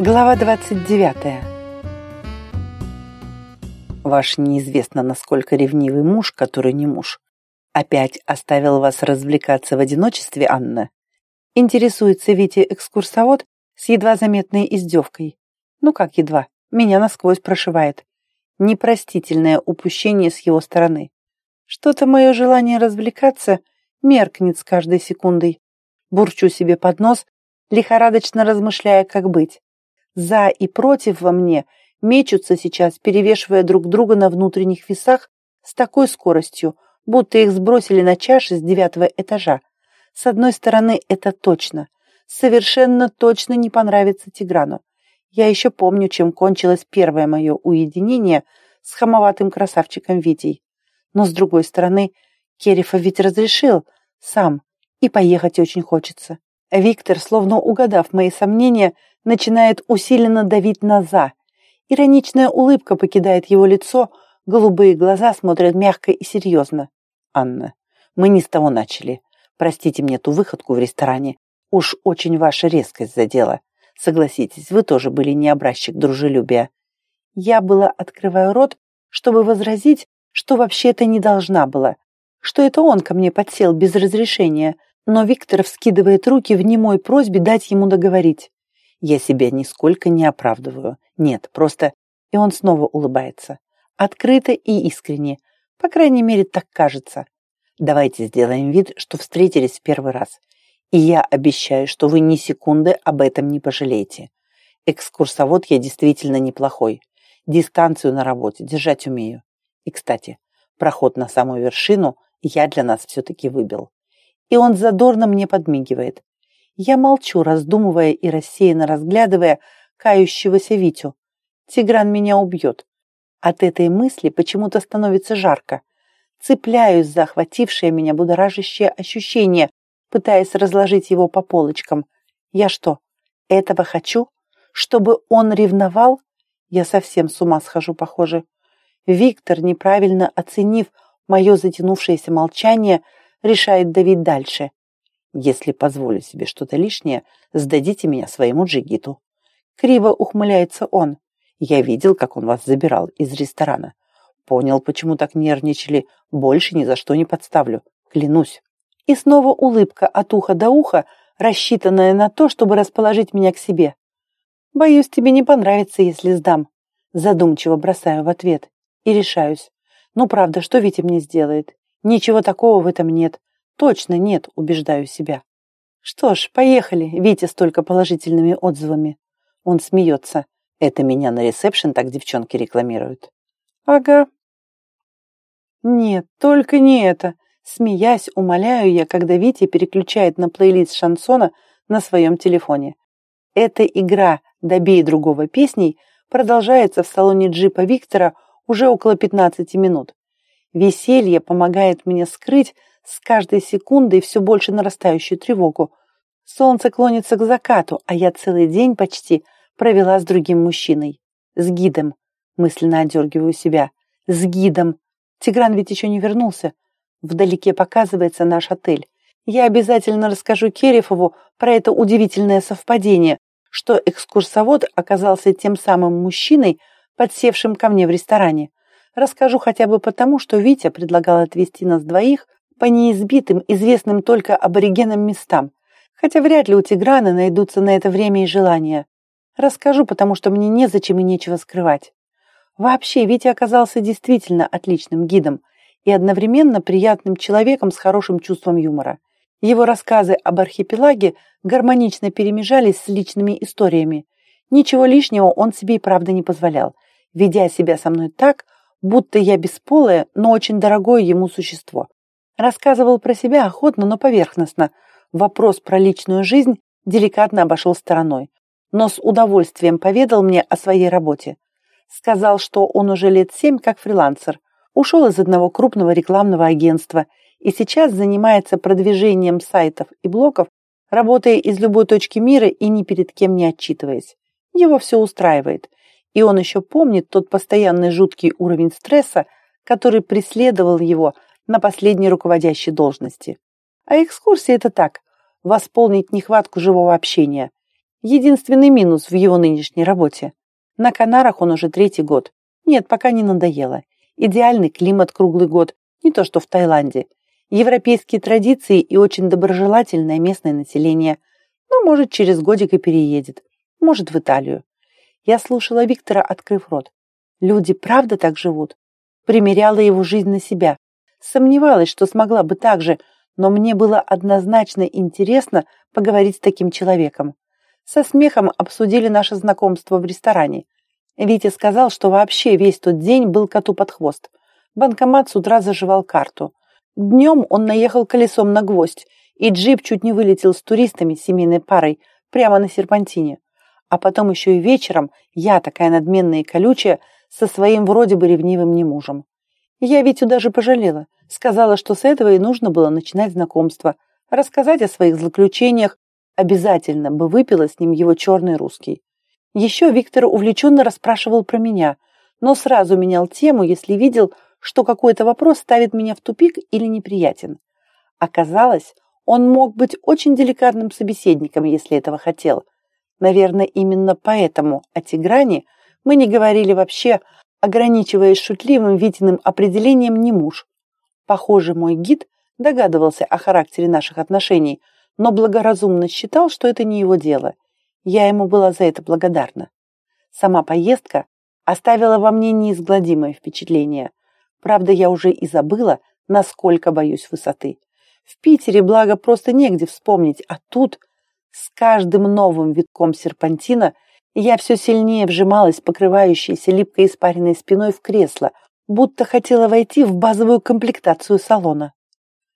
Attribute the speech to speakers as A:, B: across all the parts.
A: Глава 29. Ваш неизвестно насколько ревнивый муж, который не муж, опять оставил вас развлекаться в одиночестве, Анна? Интересуется Витя экскурсовод с едва заметной издевкой. Ну как едва, меня насквозь прошивает. Непростительное упущение с его стороны. Что-то мое желание развлекаться меркнет с каждой секундой. Бурчу себе под нос, лихорадочно размышляя, как быть. За и против во мне мечутся сейчас, перевешивая друг друга на внутренних весах с такой скоростью, будто их сбросили на чаши с девятого этажа. С одной стороны, это точно. Совершенно точно не понравится Тиграну. Я еще помню, чем кончилось первое мое уединение с хамоватым красавчиком Витей. Но с другой стороны, Керифа ведь разрешил сам, и поехать очень хочется. Виктор, словно угадав мои сомнения, начинает усиленно давить на «за». Ироничная улыбка покидает его лицо, голубые глаза смотрят мягко и серьезно. «Анна, мы не с того начали. Простите мне ту выходку в ресторане. Уж очень ваша резкость задела. Согласитесь, вы тоже были не образчик дружелюбия». Я была открываю рот, чтобы возразить, что вообще-то не должна была, что это он ко мне подсел без разрешения, но Виктор вскидывает руки в немой просьбе дать ему договорить. Я себя нисколько не оправдываю. Нет, просто... И он снова улыбается. Открыто и искренне. По крайней мере, так кажется. Давайте сделаем вид, что встретились в первый раз. И я обещаю, что вы ни секунды об этом не пожалеете. Экскурсовод я действительно неплохой. Дистанцию на работе держать умею. И, кстати, проход на самую вершину я для нас все-таки выбил. И он задорно мне подмигивает. Я молчу, раздумывая и рассеянно разглядывая кающегося Витю. Тигран меня убьет. От этой мысли почему-то становится жарко. Цепляюсь за охватившее меня будоражащее ощущение, пытаясь разложить его по полочкам. Я что, этого хочу? Чтобы он ревновал? Я совсем с ума схожу, похоже. Виктор, неправильно оценив мое затянувшееся молчание, решает давить дальше. Если позволю себе что-то лишнее, сдадите меня своему джигиту. Криво ухмыляется он. Я видел, как он вас забирал из ресторана. Понял, почему так нервничали. Больше ни за что не подставлю. Клянусь. И снова улыбка от уха до уха, рассчитанная на то, чтобы расположить меня к себе. Боюсь, тебе не понравится, если сдам. Задумчиво бросаю в ответ. И решаюсь. Ну, правда, что Витя мне сделает? Ничего такого в этом нет. Точно нет, убеждаю себя. Что ж, поехали, Витя с только положительными отзывами. Он смеется. Это меня на ресепшн так девчонки рекламируют. Ага. Нет, только не это. Смеясь, умоляю я, когда Витя переключает на плейлист шансона на своем телефоне. Эта игра «Добей другого» песней продолжается в салоне джипа Виктора уже около 15 минут. Веселье помогает мне скрыть с каждой секундой все больше нарастающую тревогу. Солнце клонится к закату, а я целый день почти провела с другим мужчиной. С гидом. Мысленно одергиваю себя. С гидом. Тигран ведь еще не вернулся. Вдалеке показывается наш отель. Я обязательно расскажу Керефову про это удивительное совпадение, что экскурсовод оказался тем самым мужчиной, подсевшим ко мне в ресторане. Расскажу хотя бы потому, что Витя предлагал отвезти нас двоих по неизбитым, известным только аборигенам местам, хотя вряд ли у Тиграна найдутся на это время и желания. Расскажу, потому что мне незачем и нечего скрывать. Вообще, Витя оказался действительно отличным гидом и одновременно приятным человеком с хорошим чувством юмора. Его рассказы об архипелаге гармонично перемежались с личными историями. Ничего лишнего он себе и правда не позволял, ведя себя со мной так, будто я бесполое, но очень дорогое ему существо. Рассказывал про себя охотно, но поверхностно. Вопрос про личную жизнь деликатно обошел стороной, но с удовольствием поведал мне о своей работе. Сказал, что он уже лет семь как фрилансер, ушел из одного крупного рекламного агентства и сейчас занимается продвижением сайтов и блогов, работая из любой точки мира и ни перед кем не отчитываясь. Его все устраивает. И он еще помнит тот постоянный жуткий уровень стресса, который преследовал его на последней руководящей должности. А экскурсии – это так, восполнить нехватку живого общения. Единственный минус в его нынешней работе. На Канарах он уже третий год. Нет, пока не надоело. Идеальный климат круглый год, не то что в Таиланде. Европейские традиции и очень доброжелательное местное население. Ну, может, через годик и переедет. Может, в Италию. Я слушала Виктора, открыв рот. Люди правда так живут? Примеряла его жизнь на себя. Сомневалась, что смогла бы так же, но мне было однозначно интересно поговорить с таким человеком. Со смехом обсудили наше знакомство в ресторане. Витя сказал, что вообще весь тот день был коту под хвост. Банкомат с утра заживал карту. Днем он наехал колесом на гвоздь, и джип чуть не вылетел с туристами, семейной парой, прямо на серпантине. А потом еще и вечером я, такая надменная и колючая, со своим вроде бы ревнивым немужем. Я Витю даже пожалела. Сказала, что с этого и нужно было начинать знакомство, рассказать о своих злоключениях, обязательно бы выпила с ним его черный русский. Еще Виктор увлеченно расспрашивал про меня, но сразу менял тему, если видел, что какой-то вопрос ставит меня в тупик или неприятен. Оказалось, он мог быть очень деликатным собеседником, если этого хотел. Наверное, именно поэтому о Тигране мы не говорили вообще, ограничиваясь шутливым Витиным определением «не муж». Похоже, мой гид догадывался о характере наших отношений, но благоразумно считал, что это не его дело. Я ему была за это благодарна. Сама поездка оставила во мне неизгладимое впечатление. Правда, я уже и забыла, насколько боюсь высоты. В Питере, благо, просто негде вспомнить, а тут с каждым новым витком серпантина я все сильнее вжималась покрывающейся липкой испаренной спиной в кресло, будто хотела войти в базовую комплектацию салона.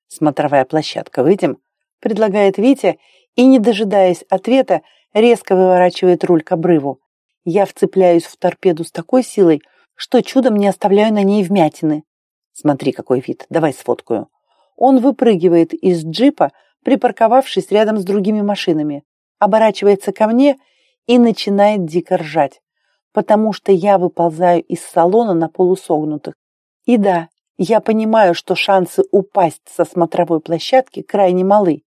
A: «Смотровая площадка, выйдем?» — предлагает Витя, и, не дожидаясь ответа, резко выворачивает руль к обрыву. Я вцепляюсь в торпеду с такой силой, что чудом не оставляю на ней вмятины. Смотри, какой вид, давай сфоткаю. Он выпрыгивает из джипа, припарковавшись рядом с другими машинами, оборачивается ко мне и начинает дико ржать, потому что я выползаю из салона на полусогнутых. И да, я понимаю, что шансы упасть со смотровой площадки крайне малы,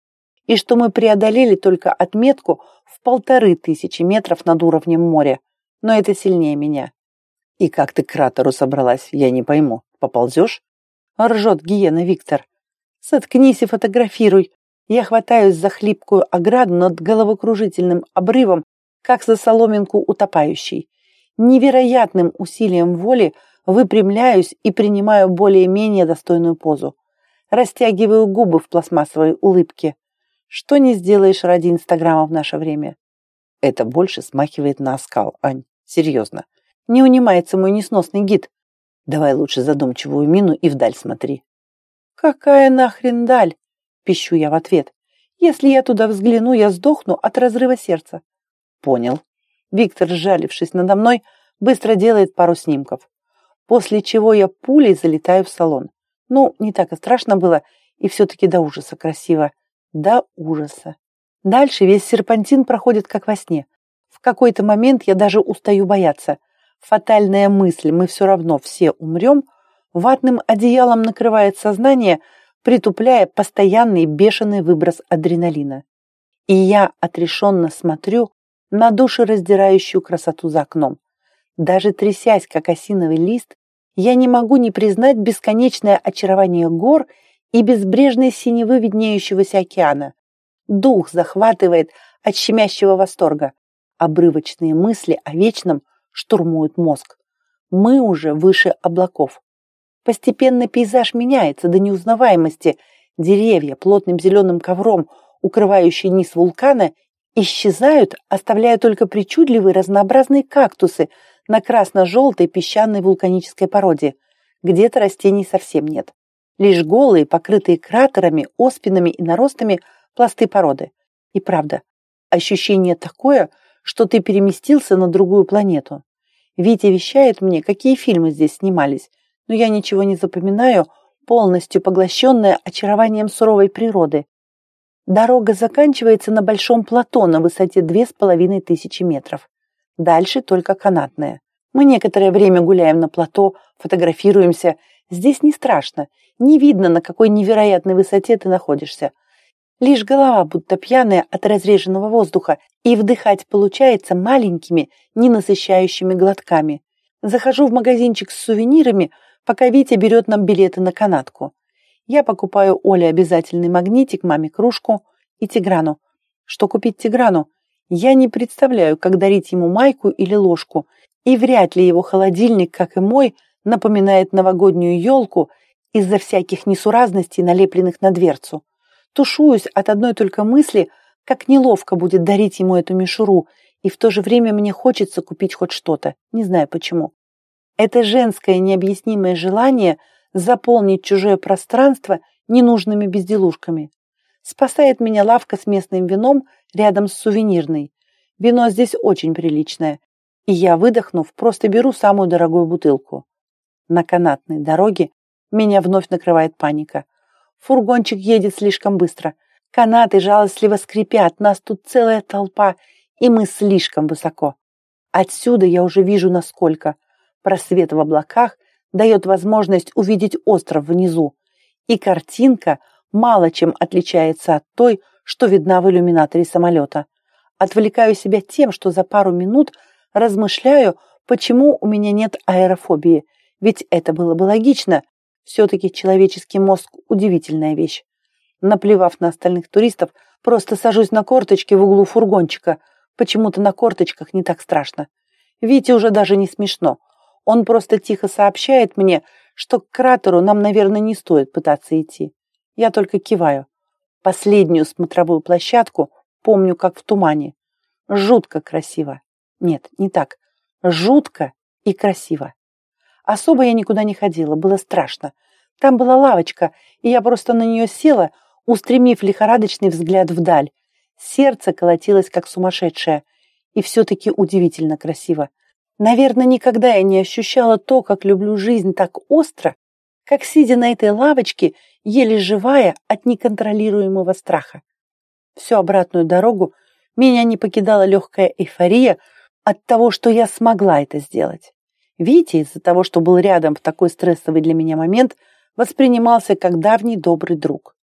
A: и что мы преодолели только отметку в полторы тысячи метров над уровнем моря, но это сильнее меня. И как ты к кратеру собралась, я не пойму. Поползешь? Ржет гиена Виктор. Соткнись и фотографируй. Я хватаюсь за хлипкую ограду над головокружительным обрывом как за соломинку утопающий. Невероятным усилием воли выпрямляюсь и принимаю более-менее достойную позу. Растягиваю губы в пластмассовой улыбке. Что не сделаешь ради Инстаграма в наше время? Это больше смахивает на оскал, Ань. Серьезно. Не унимается мой несносный гид. Давай лучше задумчивую мину и вдаль смотри. Какая нахрен даль? Пищу я в ответ. Если я туда взгляну, я сдохну от разрыва сердца. Понял. Виктор, сжалившись надо мной, быстро делает пару снимков. После чего я пулей залетаю в салон. Ну, не так и страшно было, и все-таки до ужаса красиво. До ужаса. Дальше весь серпантин проходит как во сне. В какой-то момент я даже устаю бояться. Фатальная мысль «мы все равно все умрем» ватным одеялом накрывает сознание, притупляя постоянный бешеный выброс адреналина. И я отрешенно смотрю на душераздирающую красоту за окном. Даже трясясь, как осиновый лист, я не могу не признать бесконечное очарование гор и безбрежной синевы виднеющегося океана. Дух захватывает от щемящего восторга. Обрывочные мысли о вечном штурмуют мозг. Мы уже выше облаков. Постепенно пейзаж меняется до неузнаваемости. Деревья плотным зеленым ковром, укрывающие низ вулкана, исчезают, оставляя только причудливые разнообразные кактусы на красно-желтой песчаной вулканической породе. Где-то растений совсем нет. Лишь голые, покрытые кратерами, оспинами и наростами пласты породы. И правда, ощущение такое, что ты переместился на другую планету. Витя вещает мне, какие фильмы здесь снимались, но я ничего не запоминаю, полностью поглощенная очарованием суровой природы, Дорога заканчивается на большом плато на высоте две с половиной тысячи метров. Дальше только канатная. Мы некоторое время гуляем на плато, фотографируемся. Здесь не страшно. Не видно, на какой невероятной высоте ты находишься. Лишь голова будто пьяная от разреженного воздуха, и вдыхать получается маленькими, ненасыщающими глотками. Захожу в магазинчик с сувенирами, пока Витя берет нам билеты на канатку. Я покупаю Оле обязательный магнитик, маме кружку и Тиграну. Что купить Тиграну? Я не представляю, как дарить ему майку или ложку, и вряд ли его холодильник, как и мой, напоминает новогоднюю елку из-за всяких несуразностей, налепленных на дверцу. Тушуюсь от одной только мысли, как неловко будет дарить ему эту мишуру, и в то же время мне хочется купить хоть что-то, не знаю почему. Это женское необъяснимое желание заполнить чужое пространство ненужными безделушками. Спасает меня лавка с местным вином рядом с сувенирной. Вино здесь очень приличное, и я, выдохнув, просто беру самую дорогую бутылку. На канатной дороге меня вновь накрывает паника. Фургончик едет слишком быстро. Канаты жалостливо скрипят, нас тут целая толпа, и мы слишком высоко. Отсюда я уже вижу насколько. Просвет в облаках дает возможность увидеть остров внизу. И картинка мало чем отличается от той, что видна в иллюминаторе самолета. Отвлекаю себя тем, что за пару минут размышляю, почему у меня нет аэрофобии. Ведь это было бы логично. Все-таки человеческий мозг – удивительная вещь. Наплевав на остальных туристов, просто сажусь на корточки в углу фургончика. Почему-то на корточках не так страшно. Вите уже даже не смешно. Он просто тихо сообщает мне, что к кратеру нам, наверное, не стоит пытаться идти. Я только киваю. Последнюю смотровую площадку помню, как в тумане. Жутко красиво. Нет, не так. Жутко и красиво. Особо я никуда не ходила, было страшно. Там была лавочка, и я просто на нее села, устремив лихорадочный взгляд вдаль. Сердце колотилось, как сумасшедшее. И все-таки удивительно красиво. Наверное, никогда я не ощущала то, как люблю жизнь так остро, как сидя на этой лавочке, еле живая от неконтролируемого страха. Всю обратную дорогу меня не покидала легкая эйфория от того, что я смогла это сделать. Витя из-за того, что был рядом в такой стрессовый для меня момент, воспринимался как давний добрый друг.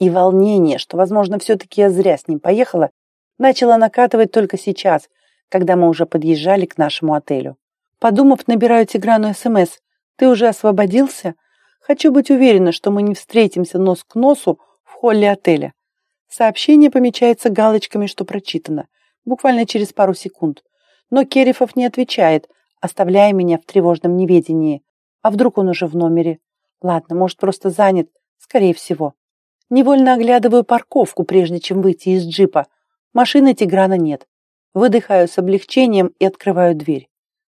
A: И волнение, что, возможно, все-таки я зря с ним поехала, начало накатывать только сейчас, когда мы уже подъезжали к нашему отелю. Подумав, набираю Тиграну СМС. «Ты уже освободился? Хочу быть уверена, что мы не встретимся нос к носу в холле отеля». Сообщение помечается галочками, что прочитано, буквально через пару секунд. Но Керифов не отвечает, оставляя меня в тревожном неведении. А вдруг он уже в номере? Ладно, может, просто занят, скорее всего. Невольно оглядываю парковку, прежде чем выйти из джипа. Машины Тиграна нет. Выдыхаю с облегчением и открываю дверь.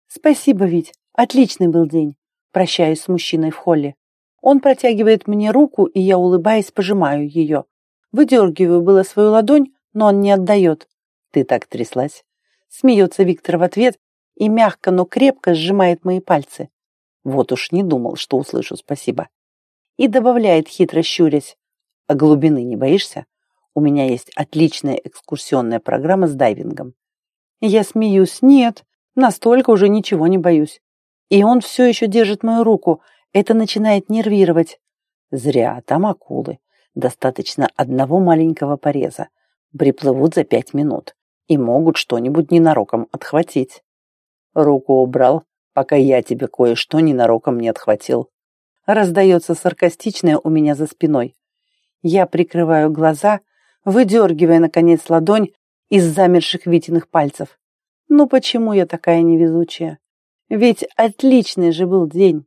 A: Спасибо, Вить. Отличный был день. Прощаюсь с мужчиной в холле. Он протягивает мне руку, и я, улыбаясь, пожимаю ее. Выдергиваю было свою ладонь, но он не отдает. Ты так тряслась. Смеется Виктор в ответ и мягко, но крепко сжимает мои пальцы. Вот уж не думал, что услышу спасибо. И добавляет, хитро щурясь. А глубины не боишься? У меня есть отличная экскурсионная программа с дайвингом. Я смеюсь. Нет, настолько уже ничего не боюсь. И он все еще держит мою руку. Это начинает нервировать. Зря, там акулы. Достаточно одного маленького пореза. Приплывут за пять минут и могут что-нибудь ненароком отхватить. Руку убрал, пока я тебе кое-что ненароком не отхватил. Раздается саркастичное у меня за спиной. Я прикрываю глаза, выдергивая, наконец, ладонь из замерших Витиных пальцев. Ну почему я такая невезучая? Ведь отличный же был день.